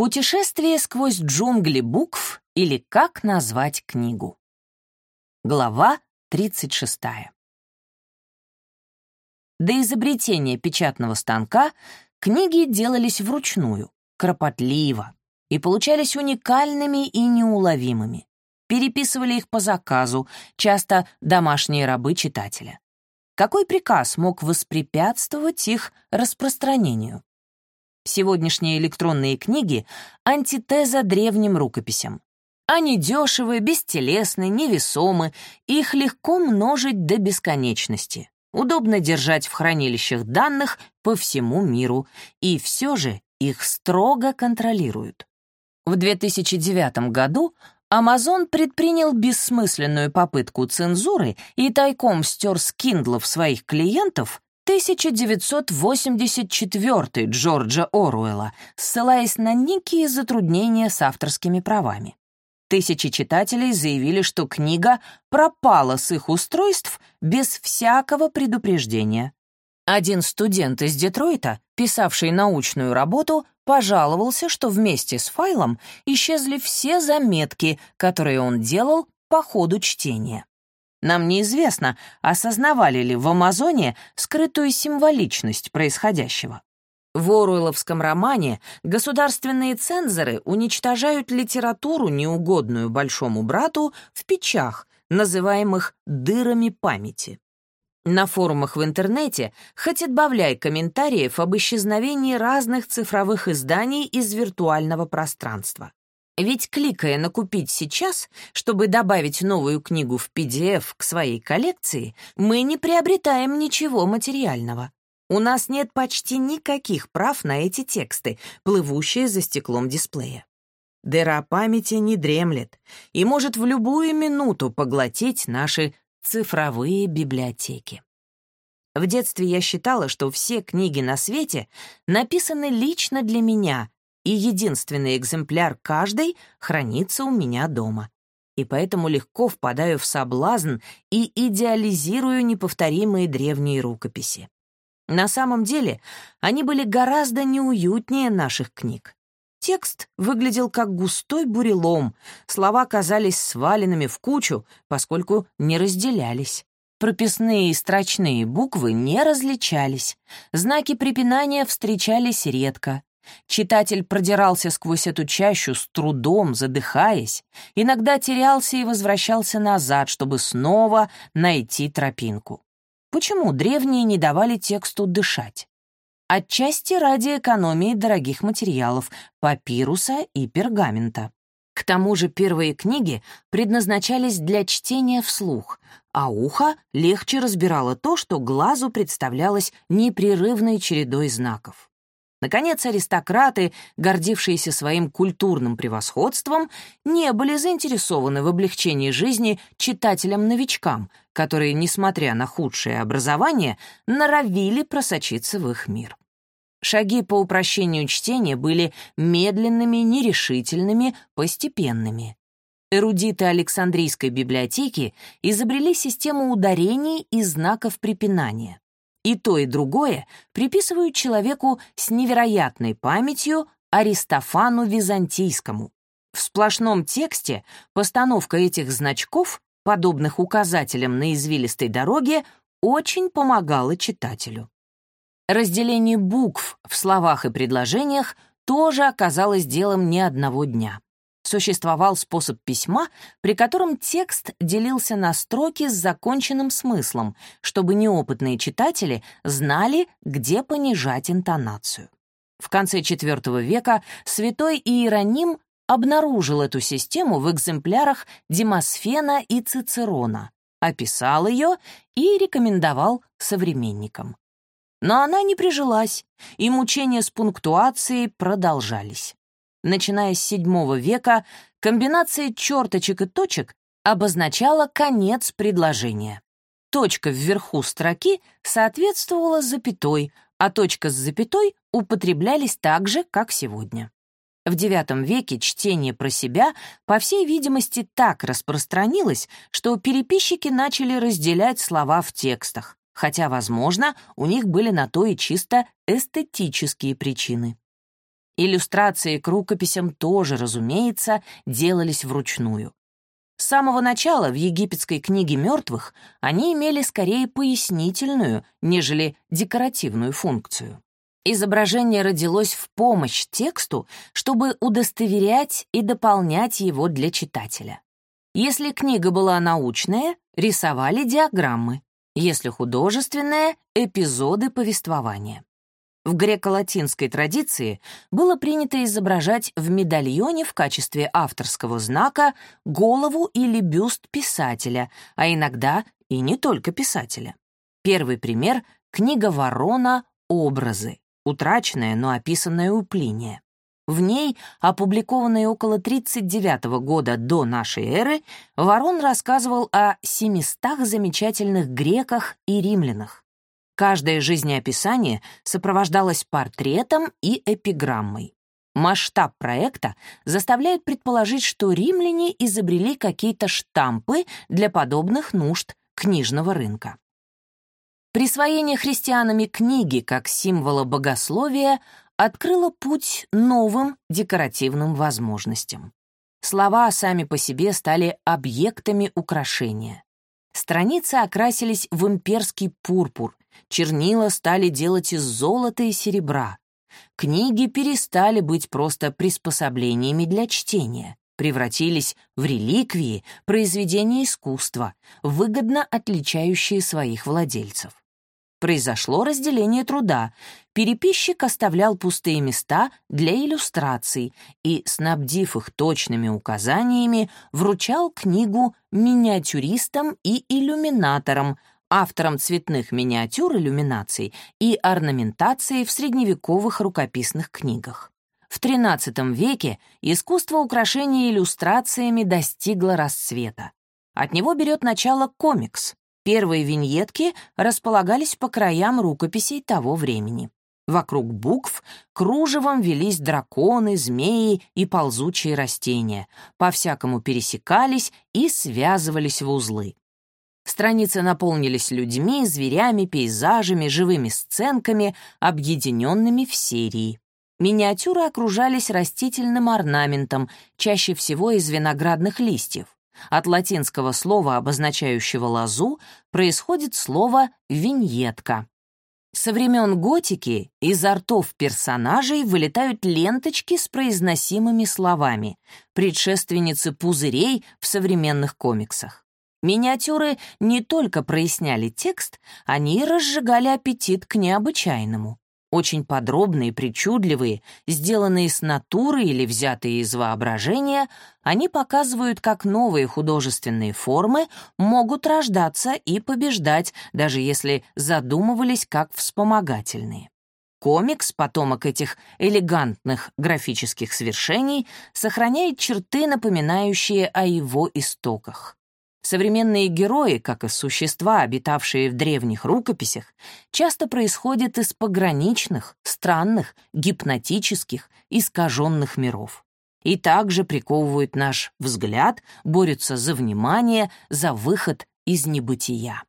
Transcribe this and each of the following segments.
Путешествие сквозь джунгли букв или как назвать книгу. Глава 36. До изобретения печатного станка книги делались вручную, кропотливо, и получались уникальными и неуловимыми. Переписывали их по заказу, часто домашние рабы читателя. Какой приказ мог воспрепятствовать их распространению? Сегодняшние электронные книги — антитеза древним рукописям. Они дешевы, бестелесны, невесомы, их легко множить до бесконечности. Удобно держать в хранилищах данных по всему миру, и все же их строго контролируют. В 2009 году Amazon предпринял бессмысленную попытку цензуры и тайком стер с Киндлов своих клиентов 1984 Джорджа Оруэлла, ссылаясь на некие затруднения с авторскими правами. Тысячи читателей заявили, что книга пропала с их устройств без всякого предупреждения. Один студент из Детройта, писавший научную работу, пожаловался, что вместе с файлом исчезли все заметки, которые он делал по ходу чтения. Нам неизвестно, осознавали ли в Амазоне скрытую символичность происходящего. В Оруэлловском романе государственные цензоры уничтожают литературу, неугодную большому брату, в печах, называемых «дырами памяти». На форумах в интернете хоть отбавляй комментариев об исчезновении разных цифровых изданий из виртуального пространства. Ведь кликая на «Купить сейчас», чтобы добавить новую книгу в PDF к своей коллекции, мы не приобретаем ничего материального. У нас нет почти никаких прав на эти тексты, плывущие за стеклом дисплея. Дыра памяти не дремлет и может в любую минуту поглотить наши цифровые библиотеки. В детстве я считала, что все книги на свете написаны лично для меня, и единственный экземпляр каждой хранится у меня дома. И поэтому легко впадаю в соблазн и идеализирую неповторимые древние рукописи. На самом деле они были гораздо неуютнее наших книг. Текст выглядел как густой бурелом, слова казались сваленными в кучу, поскольку не разделялись. Прописные и строчные буквы не различались, знаки препинания встречались редко, Читатель продирался сквозь эту чащу с трудом, задыхаясь, иногда терялся и возвращался назад, чтобы снова найти тропинку. Почему древние не давали тексту дышать? Отчасти ради экономии дорогих материалов, папируса и пергамента. К тому же первые книги предназначались для чтения вслух, а ухо легче разбирало то, что глазу представлялось непрерывной чередой знаков. Наконец, аристократы, гордившиеся своим культурным превосходством, не были заинтересованы в облегчении жизни читателям-новичкам, которые, несмотря на худшее образование, норовили просочиться в их мир. Шаги по упрощению чтения были медленными, нерешительными, постепенными. Эрудиты Александрийской библиотеки изобрели систему ударений и знаков препинания. И то, и другое приписывают человеку с невероятной памятью Аристофану Византийскому. В сплошном тексте постановка этих значков, подобных указателям на извилистой дороге, очень помогала читателю. Разделение букв в словах и предложениях тоже оказалось делом не одного дня существовал способ письма, при котором текст делился на строки с законченным смыслом, чтобы неопытные читатели знали, где понижать интонацию. В конце IV века святой Иероним обнаружил эту систему в экземплярах Демосфена и Цицерона, описал ее и рекомендовал современникам. Но она не прижилась, и мучения с пунктуацией продолжались начиная с VII века, комбинация черточек и точек обозначала конец предложения. Точка вверху строки соответствовала запятой, а точка с запятой употреблялись так же, как сегодня. В IX веке чтение про себя, по всей видимости, так распространилось, что переписчики начали разделять слова в текстах, хотя, возможно, у них были на то и чисто эстетические причины. Иллюстрации к рукописям тоже, разумеется, делались вручную. С самого начала в египетской книге мертвых они имели скорее пояснительную, нежели декоративную функцию. Изображение родилось в помощь тексту, чтобы удостоверять и дополнять его для читателя. Если книга была научная, рисовали диаграммы. Если художественная — эпизоды повествования. В греко-латинской традиции было принято изображать в медальоне в качестве авторского знака голову или бюст писателя, а иногда и не только писателя. Первый пример — книга Ворона «Образы», утраченная, но описанная у Плиния. В ней, опубликованной около 39 года до нашей эры, Ворон рассказывал о семистах замечательных греках и римлянах. Каждое жизнеописание сопровождалось портретом и эпиграммой. Масштаб проекта заставляет предположить, что римляне изобрели какие-то штампы для подобных нужд книжного рынка. Присвоение христианами книги как символа богословия открыло путь новым декоративным возможностям. Слова сами по себе стали объектами украшения. Страницы окрасились в имперский пурпур, чернила стали делать из золота и серебра. Книги перестали быть просто приспособлениями для чтения, превратились в реликвии, произведения искусства, выгодно отличающие своих владельцев. Произошло разделение труда. Переписчик оставлял пустые места для иллюстраций и, снабдив их точными указаниями, вручал книгу миниатюристам и иллюминаторам, автором цветных миниатюр иллюминаций и орнаментации в средневековых рукописных книгах. В XIII веке искусство украшения иллюстрациями достигло расцвета. От него берет начало комикс. Первые виньетки располагались по краям рукописей того времени. Вокруг букв кружевом велись драконы, змеи и ползучие растения, по-всякому пересекались и связывались в узлы. Страницы наполнились людьми, зверями, пейзажами, живыми сценками, объединенными в серии. Миниатюры окружались растительным орнаментом, чаще всего из виноградных листьев. От латинского слова, обозначающего лозу, происходит слово «виньетка». Со времен готики изо ртов персонажей вылетают ленточки с произносимыми словами, предшественницы пузырей в современных комиксах. Миниатюры не только проясняли текст, они разжигали аппетит к необычайному. Очень подробные, причудливые, сделанные с натуры или взятые из воображения, они показывают, как новые художественные формы могут рождаться и побеждать, даже если задумывались как вспомогательные. Комикс, потомок этих элегантных графических свершений, сохраняет черты, напоминающие о его истоках. Современные герои, как и существа, обитавшие в древних рукописях, часто происходят из пограничных, странных, гипнотических, искаженных миров. И также приковывают наш взгляд, борются за внимание, за выход из небытия.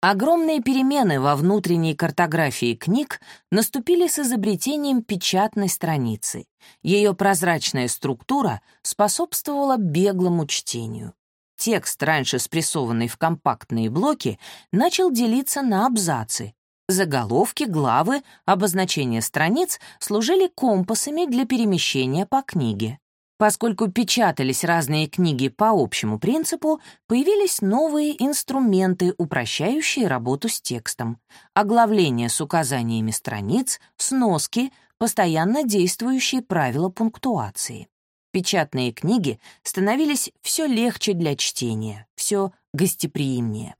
Огромные перемены во внутренней картографии книг наступили с изобретением печатной страницы. Ее прозрачная структура способствовала беглому чтению. Текст, раньше спрессованный в компактные блоки, начал делиться на абзацы. Заголовки, главы, обозначения страниц служили компасами для перемещения по книге. Поскольку печатались разные книги по общему принципу, появились новые инструменты, упрощающие работу с текстом. Оглавление с указаниями страниц, сноски, постоянно действующие правила пунктуации. Печатные книги становились все легче для чтения, все гостеприимнее.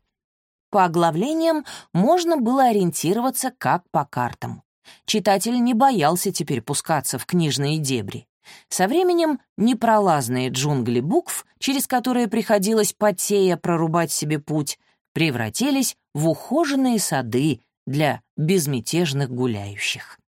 По оглавлениям можно было ориентироваться как по картам. Читатель не боялся теперь пускаться в книжные дебри. Со временем непролазные джунгли букв, через которые приходилось потея прорубать себе путь, превратились в ухоженные сады для безмятежных гуляющих.